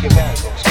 Chicken Nuggets.